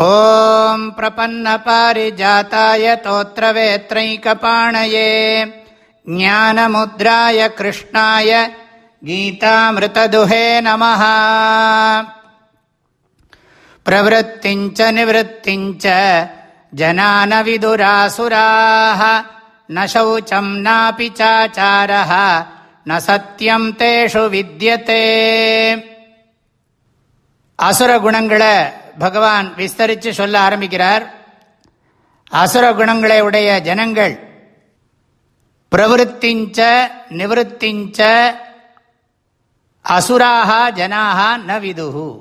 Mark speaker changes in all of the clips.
Speaker 1: ॐ प्रपन्नपारिजाताय तोत्रवेत्रैकपाणये ज्ञानमुद्राय कृष्णाय गीतामृतदुहे नमः प्रवृत्तिञ्च निवृत्तिञ्च जनानविदुरासुराः न शौचम् नापि चाचारः न सत्यम् तेषु विद्यते அசுர குணங்களை பகவான் விஸ்தரித்து சொல்ல ஆரம்பிக்கிறார். அசுர குணங்களை உடைய ஜனங்கள் பிரவருத்திஞ்ச நிவத்திஞ்ச அசுராக ஜனாக ந விதுகு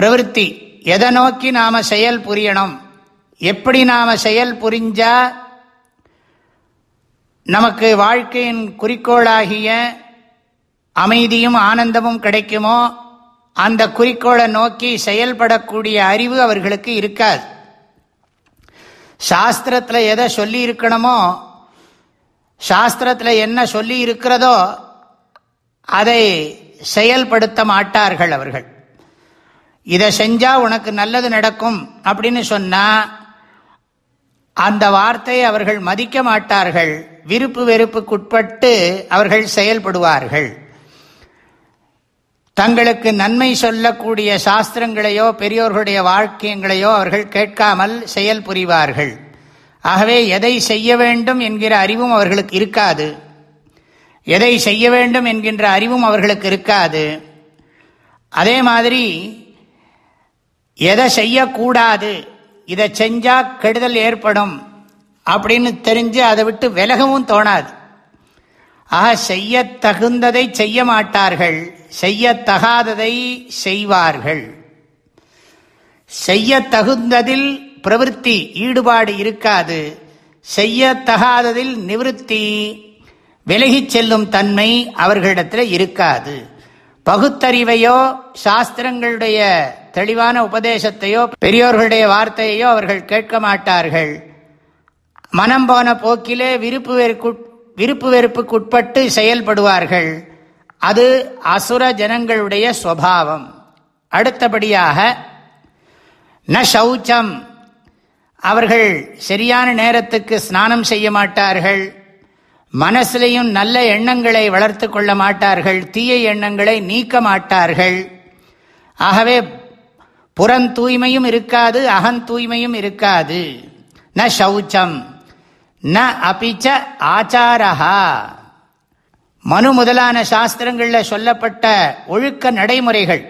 Speaker 1: பிரவருத்தி எதை நோக்கி நாம செயல் புரியணும்? எப்படி நாம செயல் புரிஞ்சா நமக்கு வாழ்க்கையின் குறிக்கோளாகிய அமைதியும் ஆனந்தமும் கிடைக்குமோ? அந்த குறிக்கோளை நோக்கி செயல்படக்கூடிய அறிவு அவர்களுக்கு இருக்காது. சாஸ்திரத்தில் எதை சொல்லி இருக்கணுமோ சாஸ்திரத்தில் என்ன சொல்லி இருக்கிறதோ அதை செயல்படுத்த மாட்டார்கள் அவர்கள். இதை செஞ்சால் உனக்கு நல்லது நடக்கும் அப்படின்னு சொன்னால் அந்த வார்த்தையை அவர்கள் மதிக்க மாட்டார்கள். விருப்பு வெறுப்புக்குட்பட்டு அவர்கள் செயல்படுவார்கள். தங்களுக்கு நன்மை சொல்லக்கூடிய சாஸ்திரங்களையோ பெரியோர்களுடைய வாழ்க்கையங்களையோ அவர்கள் கேட்காமல் செயல் புரிவார்கள். ஆகவே எதை செய்ய வேண்டும் என்கிற அறிவும் அவர்களுக்கு இருக்காது. எதை செய்ய வேண்டும் என்கின்ற அறிவும் அவர்களுக்கு இருக்காது. அதே மாதிரி எதை செய்யக்கூடாது இதை செஞ்சால் கெடுதல் ஏற்படும் அப்படின்னு தெரிஞ்சு அதை விட்டு விலகவும் தோணாது. ஆக செய்ய தகுந்ததை செய்ய மாட்டார்கள். செய்யத்தகாததை செய்வார்கள். செய்ய தகுந்ததில் பிரவருத்தி ஈடுபாடு இருக்காது. செய்யத்தகாததில் நிவத்தி விலகிச் செல்லும் தன்மை அவர்களிடத்தில் இருக்காது. பகுத்தறிவையோ சாஸ்திரங்களுடைய தெளிவான உபதேசத்தையோ பெரியோர்களுடைய வார்த்தையோ அவர்கள் கேட்க மாட்டார்கள். மனம் போன போக்கிலே விருப்பு விருப்பு விருப்பு வெறுப்புக்குட்பட்டு செயல்படுவார்கள். அது அசுர ஜனங்களுடைய சுவாவம். அடுத்தபடியாக ந சௌச்சம் அவர்கள் சரியான நேரத்துக்கு ஸ்நானம் செய்ய மாட்டார்கள். மனசிலையும் நல்ல எண்ணங்களை வளர்த்து கொள்ள மாட்டார்கள். தீய எண்ணங்களை நீக்க மாட்டார்கள். ஆகவே புறந்தூய்மையும் இருக்காது அகன் தூய்மையும் இருக்காது. ந சௌச்சம் ந அபிச்ச ஆச்சாரஹா. மனு முதலான சாஸ்திரங்களில் சொல்லப்பட்ட ஒழுக்க நடைமுறைகள்.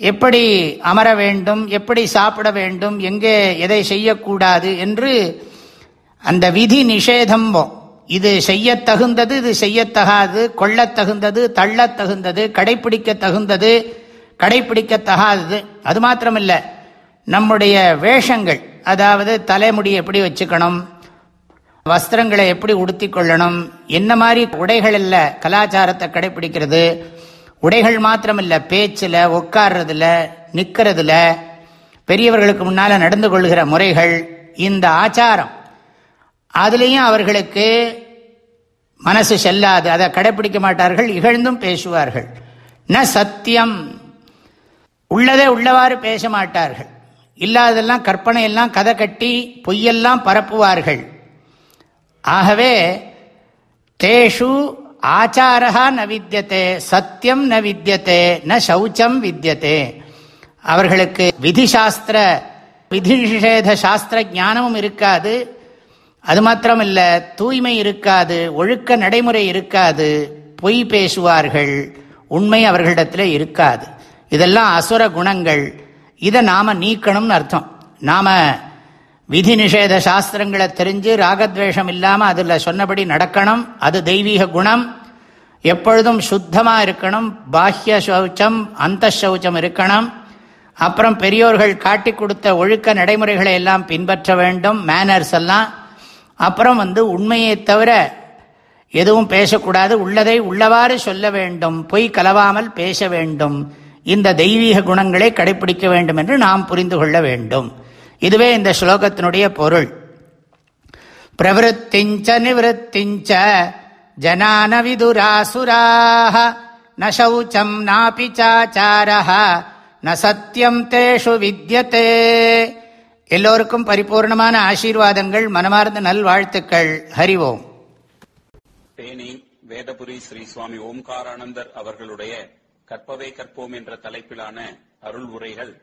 Speaker 1: எப்படி அமர வேண்டும் எப்படி சாப்பிட வேண்டும் எங்கே எதை செய்யக்கூடாது என்று அந்த விதி நிஷேதம் இது செய்ய தகுந்தது இது செய்யத்தகாது கொள்ளத்தகுந்தது தள்ளத்தகுந்தது கடைப்பிடிக்க தகுந்தது கடைப்பிடிக்கத்தகாதது அது மாத்திரமில்லை. நம்முடைய வேஷங்கள் அதாவது தலைமுடி எப்படி வச்சுக்கணும் வஸ்திரங்களை எப்படி உடுத்தி கொள்ளணும்? என்ன மாதிரி உடைகள் இல்லை? கலாச்சாரத்தை கடைபிடிக்கிறது. உடைகள் மாத்திரமில்ல பேச்சில் உட்கார்றதுல நிற்கிறதுல பெரியவர்களுக்கு முன்னால் நடந்து கொள்கிற முறைகள் இந்த ஆச்சாரம். அதுலேயும் அவர்களுக்கு மனசு செல்லாது. அதை கடைபிடிக்க மாட்டார்கள் இகழ்ந்தும் பேசுவார்கள். ந சத்தியம். உள்ளதே உள்ளவாறு பேச மாட்டார்கள். இல்லாததெல்லாம் கற்பனையெல்லாம் கதை கட்டி பொய்யெல்லாம் பரப்புவார்கள். ஆகவே தேஷு ஆச்சாரா ந வித்தியதே சத்தியம் ந வித்தியதே ந சௌச்சம் வித்தியதே அவர்களுக்கு விதி சாஸ்திர விதி நிஷேத சாஸ்திர ஞானமும் இருக்காது. அது மாத்திரம் இல்லை தூய்மை இருக்காது ஒழுக்க நடைமுறை இருக்காது. பொய் பேசுவார்கள் உண்மை அவர்களிடத்தில் இருக்காது. இதெல்லாம் அசுர குணங்கள். இதை நாம நீக்கணும்னு அர்த்தம். நாம விதி நிஷேத சாஸ்திரங்களை தெரிஞ்சு ராகத்வேஷம் இல்லாமல் அதில் சொன்னபடி நடக்கணும். அது தெய்வீக குணம். எப்பொழுதும் சுத்தமாக இருக்கணும். பாஹ்ய சௌச்சம் அந்த சௌச்சம் இருக்கணும். அப்புறம் பெரியோர்கள் காட்டி கொடுத்த ஒழுக்க நடைமுறைகளை எல்லாம் பின்பற்ற வேண்டும். மேனர்ஸ் எல்லாம். அப்புறம் வந்து உண்மையை தவிர எதுவும் பேசக்கூடாது. உள்ளதை உள்ளவாறு சொல்ல வேண்டும். பொய் கலவாமல் பேச வேண்டும். இந்த தெய்வீக குணங்களை கடைபிடிக்க வேண்டும் என்று நாம் புரிந்து கொள்ள வேண்டும். இதுவே இந்த ஸ்லோகத்தினுடைய பொருள். பிரவருத்திஞ்ச நிவத்திஞ்ச ஜனான விதுராசுராக நௌச்சம் சௌச்சம் நாபி சாச்சார ந சத்தியம் தேஷு வித்தியதே எல்லோருக்கும் பரிபூர்ணமான ஆசீர்வாதங்கள் மனமார்ந்த நல்வாழ்த்துக்கள். ஹரிவோம்
Speaker 2: தேனி வேதபுரி ஸ்ரீ சுவாமி ஓம்காரானந்தர் அவர்களுடைய கற்பவை கற்போம் என்ற தலைப்பிலான அருள் உரைகள்